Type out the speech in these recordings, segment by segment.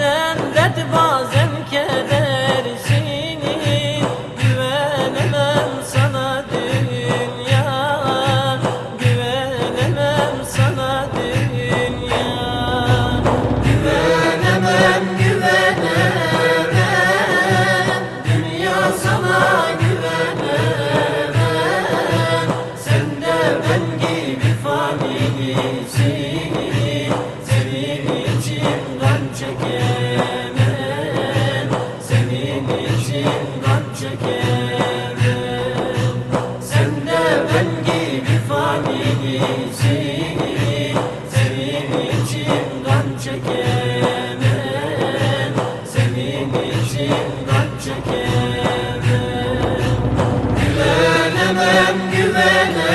bazen red bazen keder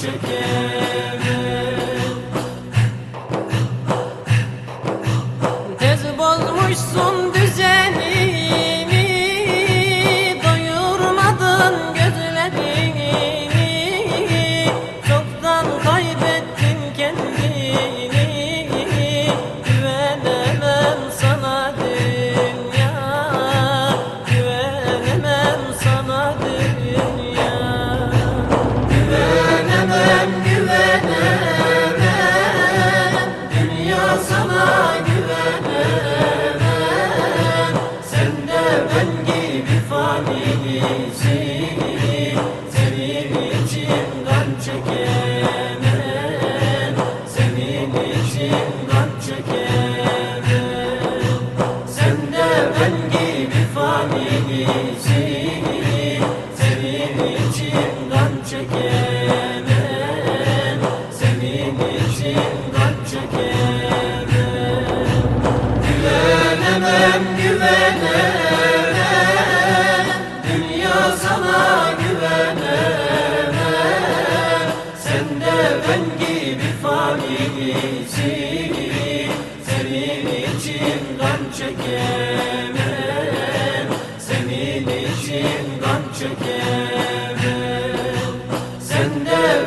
çeker güvenemem. Güvenemem. Sen de ben gibi fanisin Senin için kan çekemem. Senin için acından çekerem Güvenemem güvenemem Dünya sana güvenemem Sen de ben gibi fanisin Senin içinden çekerem Senin içinden çekerem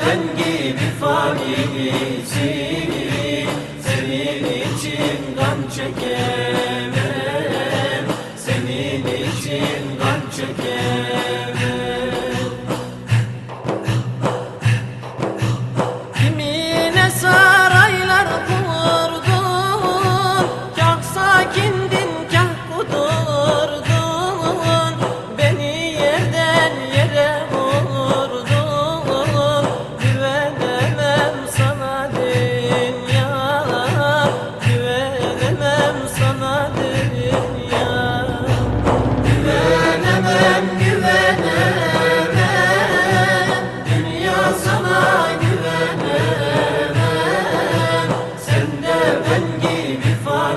sen gibi fani içini Senin için gam çeker.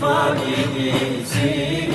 fani için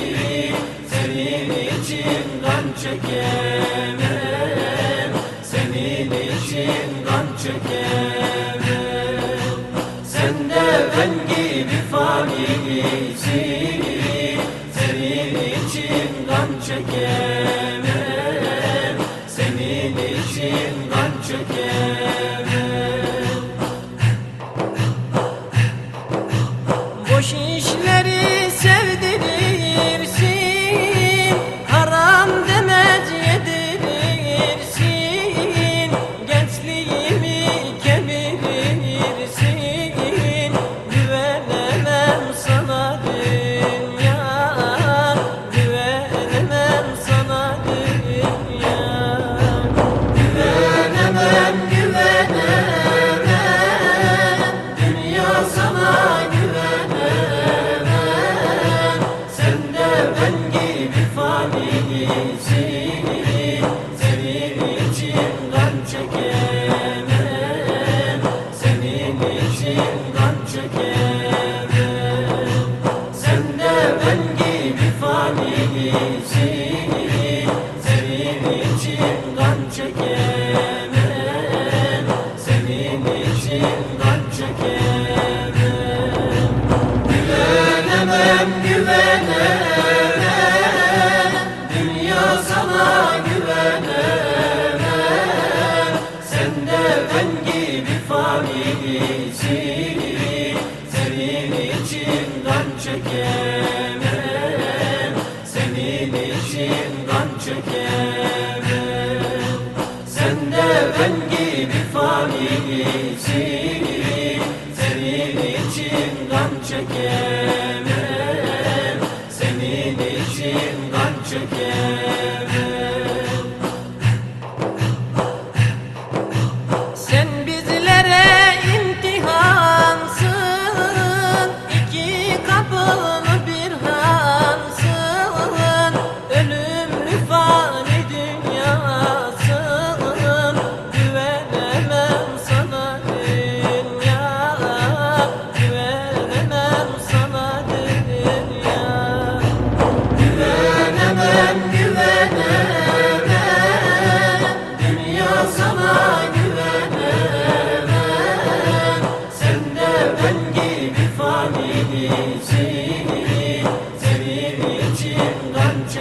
güvenem güvene Dünya sana güvene Sen de ben gibi fanisin. Senin için kan çekemem. Senin için kan çekemem. Sen de ben gibi 今晚这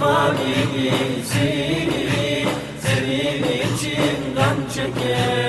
ifadesini Senin için içinden çeker.